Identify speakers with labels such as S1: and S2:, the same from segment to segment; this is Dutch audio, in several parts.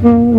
S1: Mm-hmm.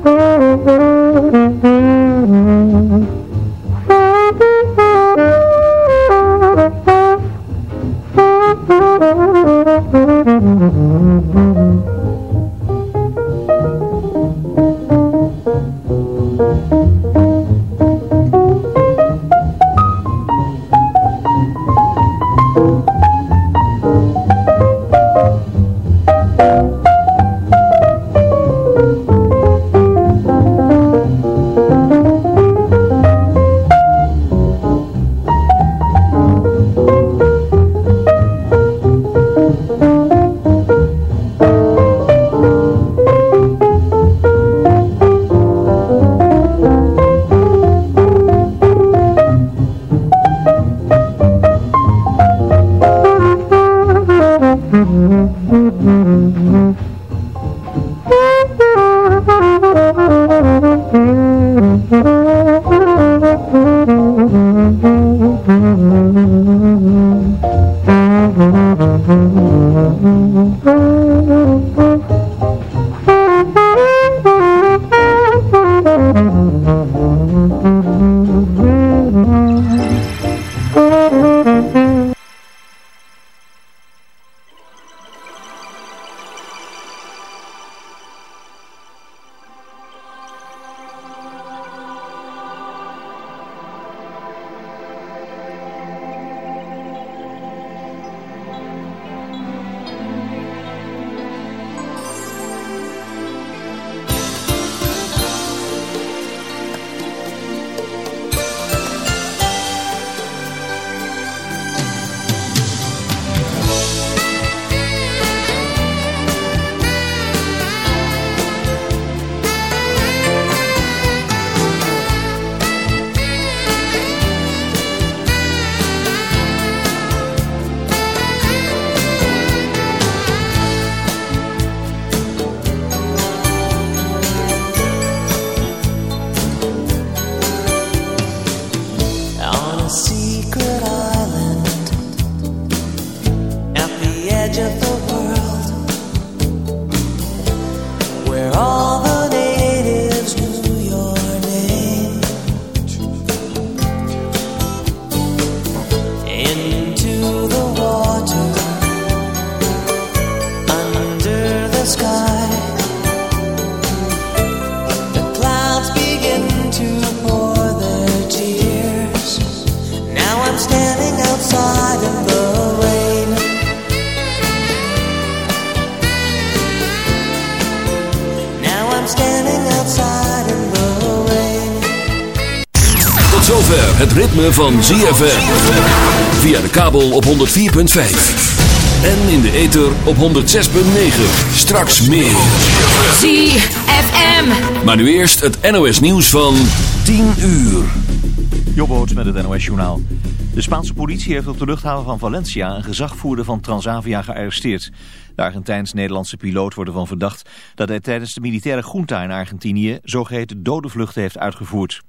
S1: Mm-hmm. Música van ZFM. Via de kabel op 104.5. En in de ether op 106.9. Straks meer.
S2: ZFM.
S1: Maar nu eerst het NOS nieuws van 10 uur.
S3: Jobboot met het NOS journaal. De Spaanse politie heeft op de luchthaven van Valencia een gezagvoerder van Transavia gearresteerd. De Argentijns-Nederlandse piloot wordt ervan verdacht dat hij tijdens de militaire junta in Argentinië zogeheten dode vluchten heeft uitgevoerd.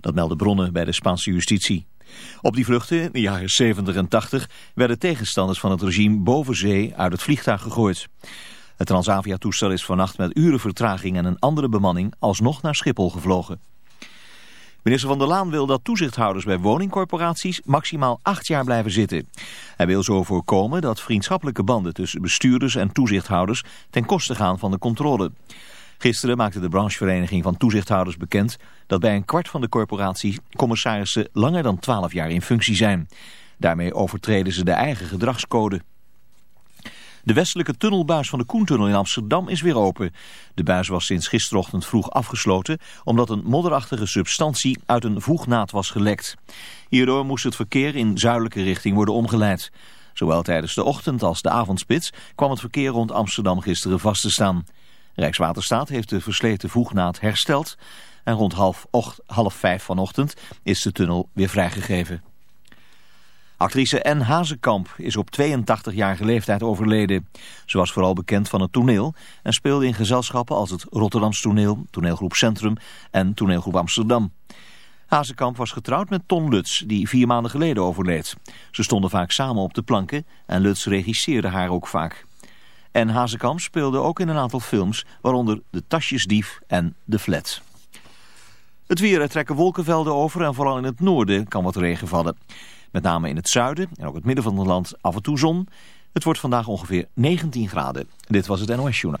S3: Dat melden bronnen bij de Spaanse justitie. Op die vluchten in de jaren 70 en 80 werden tegenstanders van het regime boven zee uit het vliegtuig gegooid. Het Transavia-toestel is vannacht met uren vertraging en een andere bemanning alsnog naar Schiphol gevlogen. Minister van der Laan wil dat toezichthouders bij woningcorporaties maximaal acht jaar blijven zitten. Hij wil zo voorkomen dat vriendschappelijke banden tussen bestuurders en toezichthouders ten koste gaan van de controle. Gisteren maakte de branchevereniging van toezichthouders bekend dat bij een kwart van de corporatie commissarissen langer dan 12 jaar in functie zijn. Daarmee overtreden ze de eigen gedragscode. De westelijke tunnelbuis van de Koentunnel in Amsterdam is weer open. De buis was sinds gisterochtend vroeg afgesloten omdat een modderachtige substantie uit een voegnaad was gelekt. Hierdoor moest het verkeer in zuidelijke richting worden omgeleid. Zowel tijdens de ochtend als de avondspits kwam het verkeer rond Amsterdam gisteren vast te staan. Rijkswaterstaat heeft de versleten voegnaad hersteld en rond half, half vijf vanochtend is de tunnel weer vrijgegeven. Actrice N. Hazekamp is op 82-jarige leeftijd overleden. Ze was vooral bekend van het toneel en speelde in gezelschappen als het Rotterdams Toneel, Toneelgroep Centrum en Toneelgroep Amsterdam. Hazekamp was getrouwd met Ton Lutz, die vier maanden geleden overleed. Ze stonden vaak samen op de planken en Lutz regisseerde haar ook vaak. En Hazekamp speelde ook in een aantal films, waaronder De Tasjesdief en De Flat. Het weer, er trekken wolkenvelden over en vooral in het noorden kan wat regen vallen. Met name in het zuiden en ook het midden van het land af en toe zon. Het wordt vandaag ongeveer 19 graden. Dit was het NOS Journal.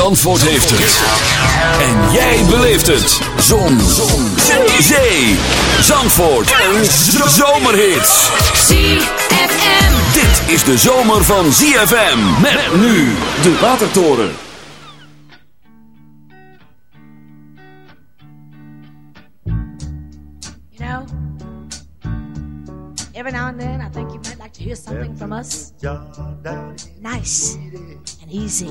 S4: Zandvoort heeft het. En jij beleeft het. Zon. Zon. Zee. Zandvoort. Een zomerhit.
S5: ZFM.
S4: Dit is de zomer van ZFM. Met nu de Watertoren.
S5: You know, every now and then I think you might like to hear something from us. Nice and easy.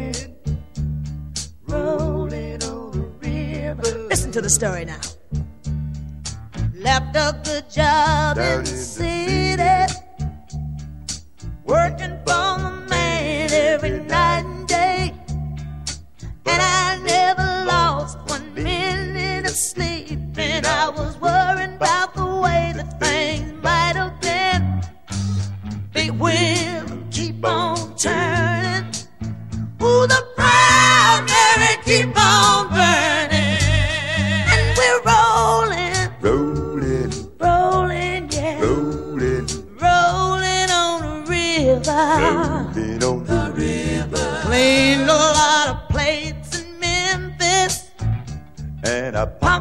S5: Listen to the story now. Left a good job in the city, working for the man every night and day. And I never lost one minute of sleep. And I was worried about the way that things might have been. Big wheel keep on turning. Ooh, the proud Mary keep on burning. And
S6: I
S5: Pumped a lot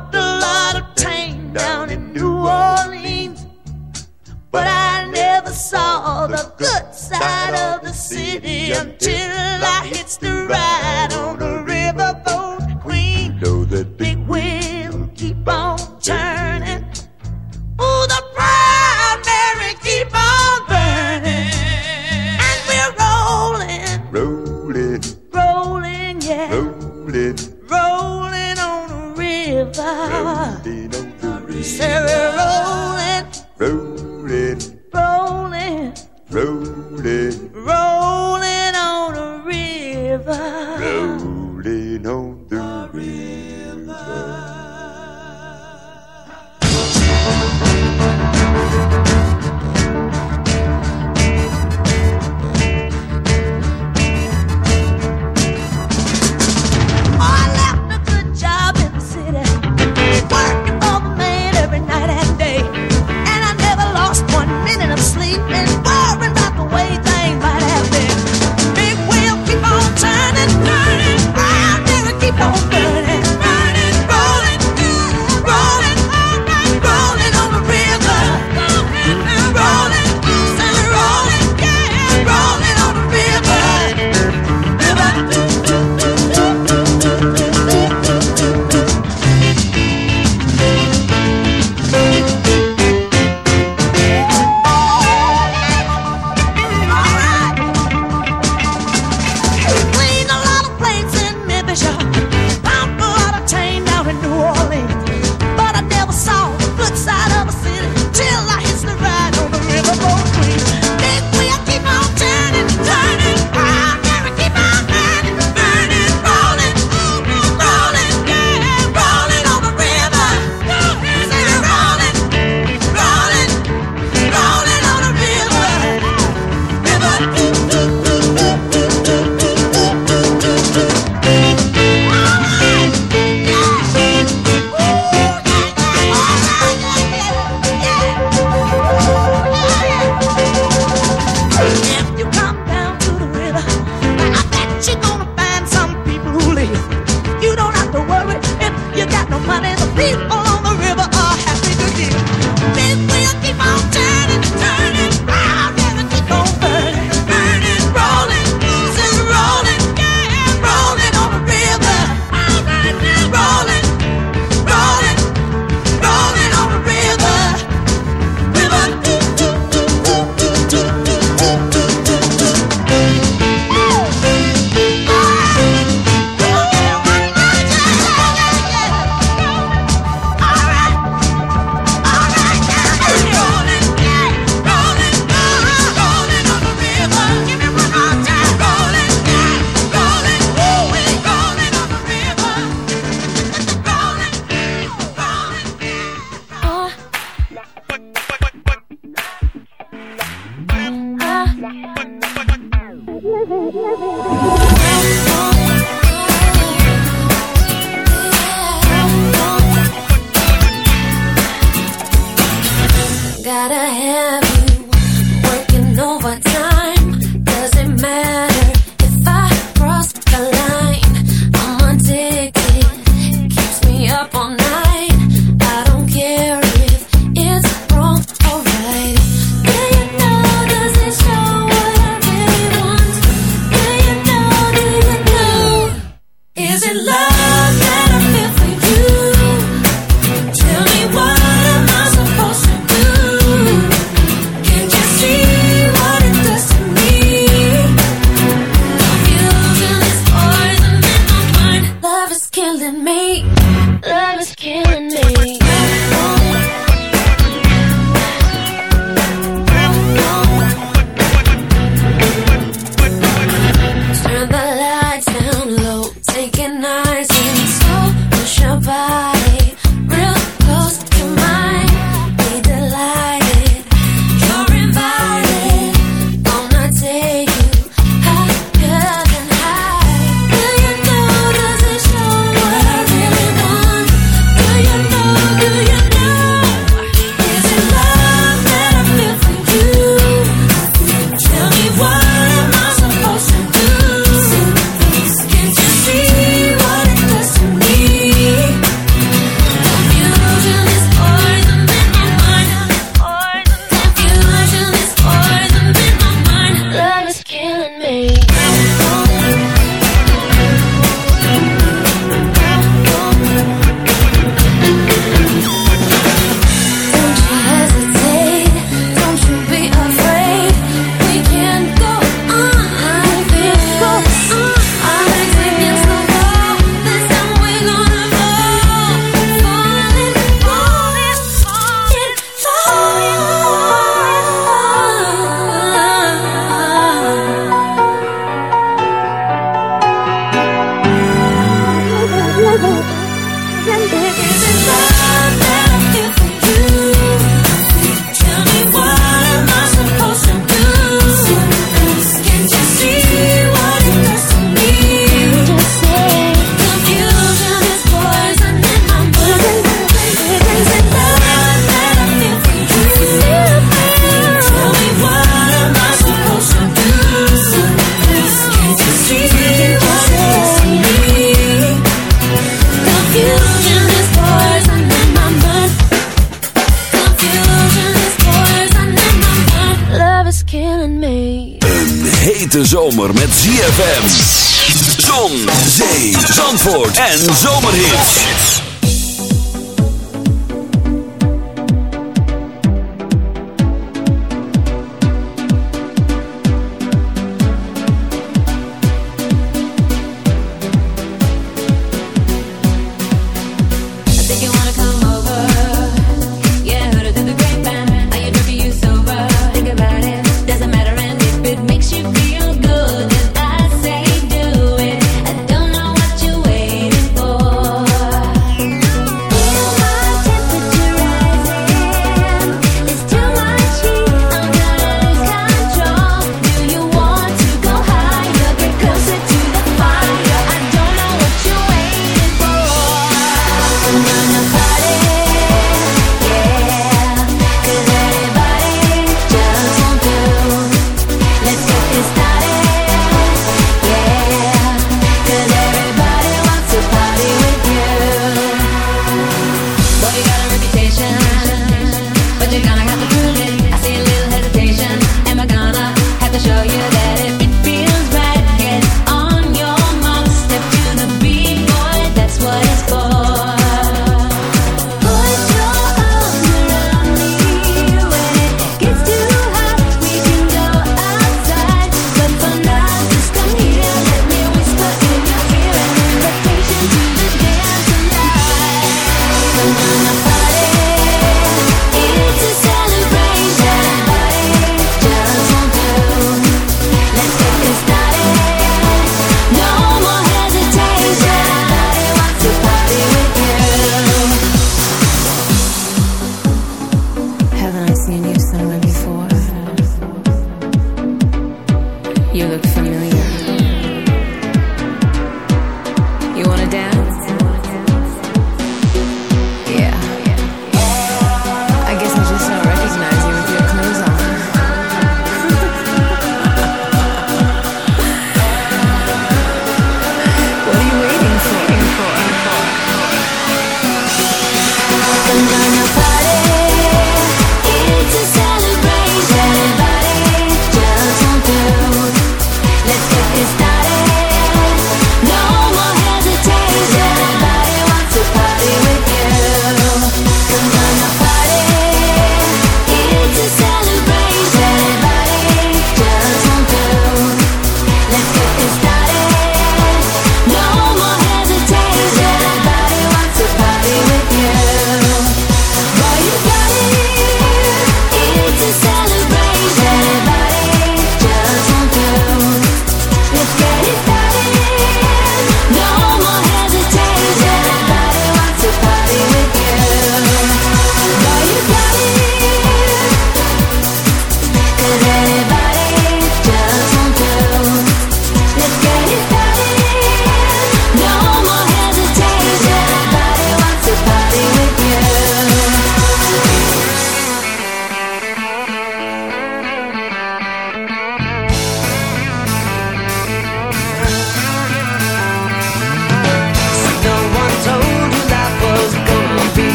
S2: zandvoort en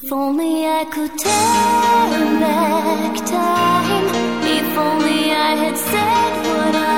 S7: If only I could turn back time. If only I had said what I.